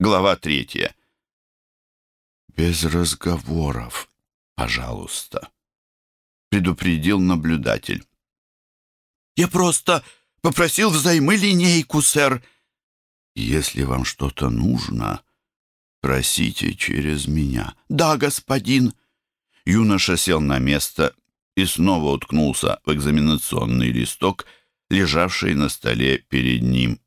Глава третья. «Без разговоров, пожалуйста», — предупредил наблюдатель. «Я просто попросил взаймы линейку, сэр». «Если вам что-то нужно, просите через меня». «Да, господин». Юноша сел на место и снова уткнулся в экзаменационный листок, лежавший на столе перед ним.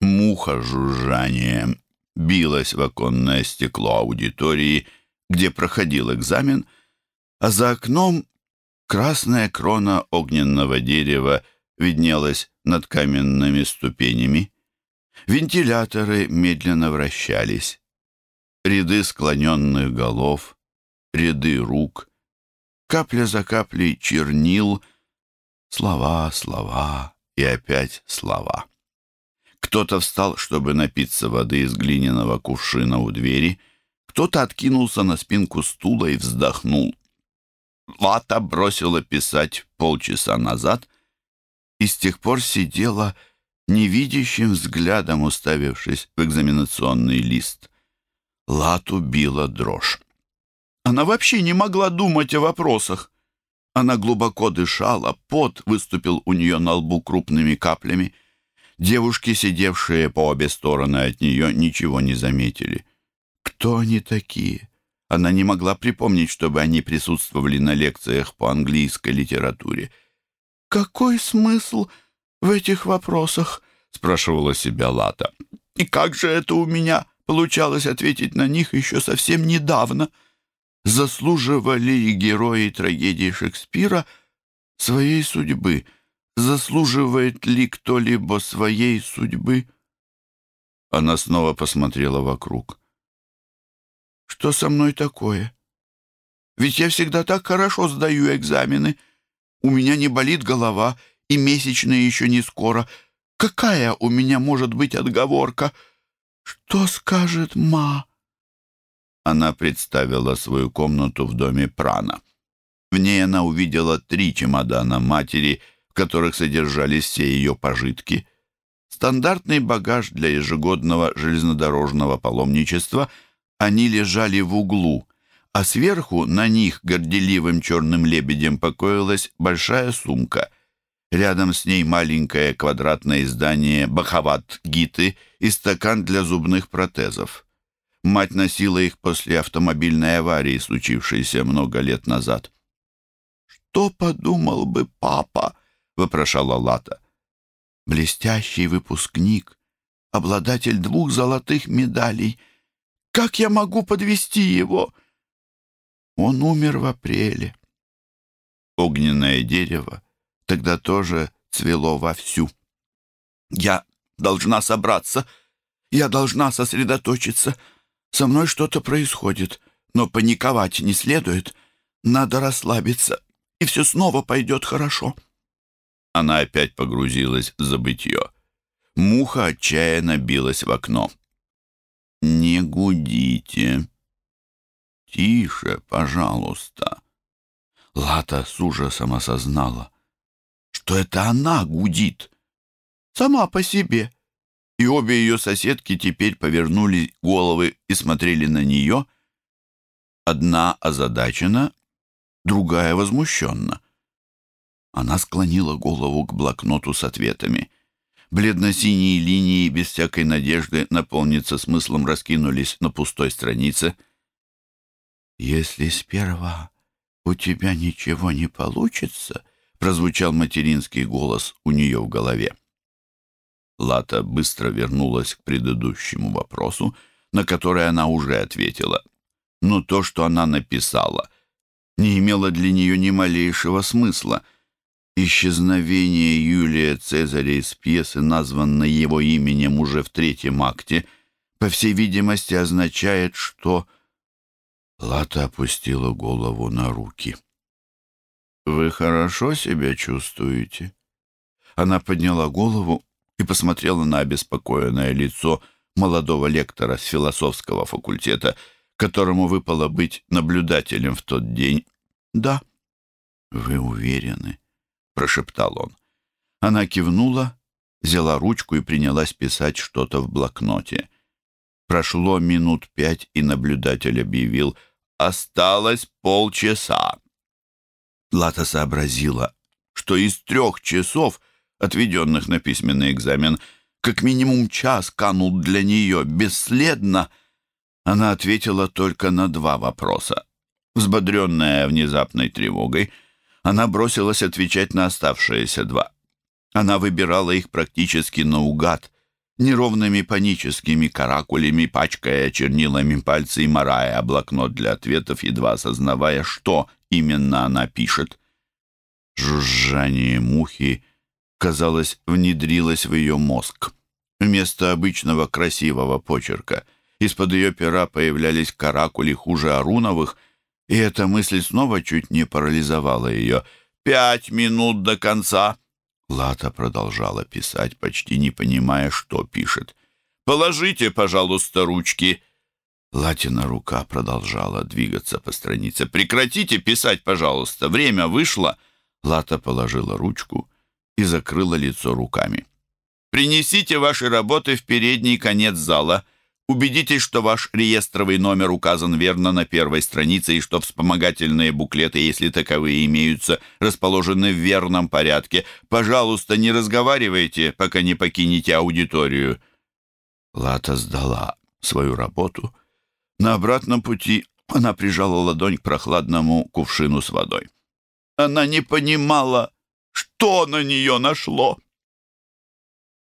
Муха жужжанием билась в оконное стекло аудитории, где проходил экзамен, а за окном красная крона огненного дерева виднелась над каменными ступенями. Вентиляторы медленно вращались. Ряды склоненных голов, ряды рук, капля за каплей чернил, слова, слова и опять слова. Кто-то встал, чтобы напиться воды из глиняного кувшина у двери. Кто-то откинулся на спинку стула и вздохнул. Лата бросила писать полчаса назад и с тех пор сидела невидящим взглядом, уставившись в экзаменационный лист. Лату била дрожь. Она вообще не могла думать о вопросах. Она глубоко дышала, пот выступил у нее на лбу крупными каплями — Девушки, сидевшие по обе стороны от нее, ничего не заметили. Кто они такие? Она не могла припомнить, чтобы они присутствовали на лекциях по английской литературе. «Какой смысл в этих вопросах?» — спрашивала себя Лата. «И как же это у меня получалось ответить на них еще совсем недавно? Заслуживали ли герои трагедии Шекспира своей судьбы?» Заслуживает ли кто-либо своей судьбы? Она снова посмотрела вокруг. Что со мной такое? Ведь я всегда так хорошо сдаю экзамены. У меня не болит голова, и месячные еще не скоро. Какая у меня может быть отговорка? Что скажет ма? Она представила свою комнату в доме Прана. В ней она увидела три чемодана матери — которых содержались все ее пожитки, стандартный багаж для ежегодного железнодорожного паломничества, они лежали в углу, а сверху на них горделивым черным лебедем покоилась большая сумка. Рядом с ней маленькое квадратное издание «Бахават-гиты» и стакан для зубных протезов. Мать носила их после автомобильной аварии, случившейся много лет назад. «Что подумал бы папа?» Вопрошала Лата. «Блестящий выпускник, обладатель двух золотых медалей. Как я могу подвести его?» Он умер в апреле. Огненное дерево тогда тоже цвело вовсю. «Я должна собраться, я должна сосредоточиться. Со мной что-то происходит, но паниковать не следует. Надо расслабиться, и все снова пойдет хорошо». Она опять погрузилась в забытье. Муха отчаянно билась в окно. «Не гудите. Тише, пожалуйста». Лата с ужасом осознала, что это она гудит. Сама по себе. И обе ее соседки теперь повернули головы и смотрели на нее. Одна озадачена, другая возмущенно. Она склонила голову к блокноту с ответами. Бледно-синие линии без всякой надежды наполниться смыслом раскинулись на пустой странице. «Если сперва у тебя ничего не получится», — прозвучал материнский голос у нее в голове. Лата быстро вернулась к предыдущему вопросу, на который она уже ответила. Но то, что она написала, не имело для нее ни малейшего смысла — Исчезновение Юлия Цезаря из пьесы, названной его именем уже в третьем акте, по всей видимости, означает, что... Лата опустила голову на руки. «Вы хорошо себя чувствуете?» Она подняла голову и посмотрела на обеспокоенное лицо молодого лектора с философского факультета, которому выпало быть наблюдателем в тот день. «Да». «Вы уверены?» Прошептал он. Она кивнула, взяла ручку и принялась писать что-то в блокноте. Прошло минут пять, и наблюдатель объявил «Осталось полчаса». Лата сообразила, что из трех часов, отведенных на письменный экзамен, как минимум час канул для нее бесследно. Она ответила только на два вопроса. Взбодренная внезапной тревогой, она бросилась отвечать на оставшиеся два. Она выбирала их практически наугад, неровными паническими каракулями, пачкая чернилами пальцы и морая блокнот для ответов, едва осознавая, что именно она пишет. Жужжание мухи, казалось, внедрилось в ее мозг. Вместо обычного красивого почерка из-под ее пера появлялись каракули хуже Аруновых, и эта мысль снова чуть не парализовала ее. «Пять минут до конца!» Лата продолжала писать, почти не понимая, что пишет. «Положите, пожалуйста, ручки!» Латина рука продолжала двигаться по странице. «Прекратите писать, пожалуйста! Время вышло!» Лата положила ручку и закрыла лицо руками. «Принесите ваши работы в передний конец зала. Убедитесь, что ваш реестровый номер указан верно на первой странице и что вспомогательные буклеты, если таковые имеются, расположены в верном порядке. Пожалуйста, не разговаривайте, пока не покинете аудиторию». Лата сдала свою работу. На обратном пути она прижала ладонь к прохладному кувшину с водой. Она не понимала, что на нее нашло.